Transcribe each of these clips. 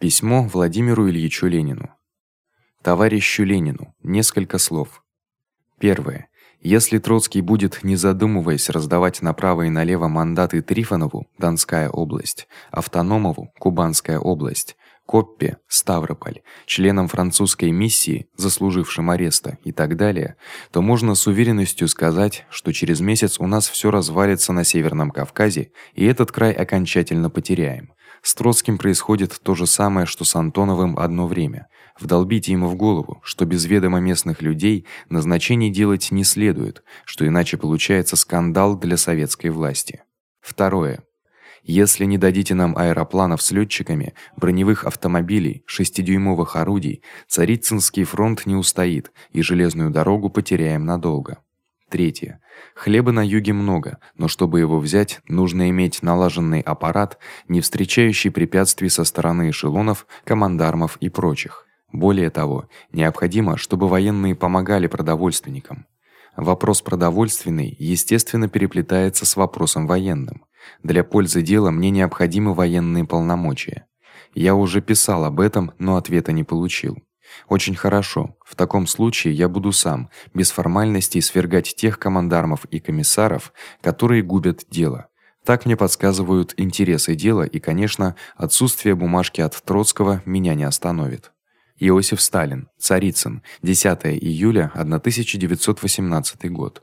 Письмо Владимиру Ильичу Ленину. Товарищу Ленину. Несколько слов. Первое. Если Троцкий будет, не задумываясь, раздавать направо и налево мандаты Трифонову, Донская область, Автономову, Кубанская область, Коппе, Ставрополь, членам французской миссии, заслужившим ареста и так далее, то можно с уверенностью сказать, что через месяц у нас всё развалится на Северном Кавказе, и этот край окончательно потеряем. С Троцким происходит то же самое, что с Антоновым одно время. Вдолбите ему в голову, что без ведома местных людей назначений делать не следует, что иначе получается скандал для советской власти. Второе. Если не дадите нам аэропланов с лётчиками, броневых автомобилей, шестидюймовых орудий, Царицынский фронт не устоит, и железную дорогу потеряем надолго. Третье. Хлеба на юге много, но чтобы его взять, нужно иметь налаженный аппарат, не встречающий препятствий со стороны эшелонов, командармов и прочих. Более того, необходимо, чтобы военные помогали продовольственникам. Вопрос продовольственный, естественно, переплетается с вопросом военным. Для пользы дела мне необходимы военные полномочия. Я уже писал об этом, но ответа не получил. Очень хорошо. В таком случае я буду сам, без формальностей свергать тех командармов и комиссаров, которые губят дело. Так мне подсказывают интересы дела, и, конечно, отсутствие бумажки от Троцкого меня не остановит. Иосиф Сталин, Царицын, 10 июля 1918 год.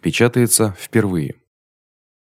Печатается впервые.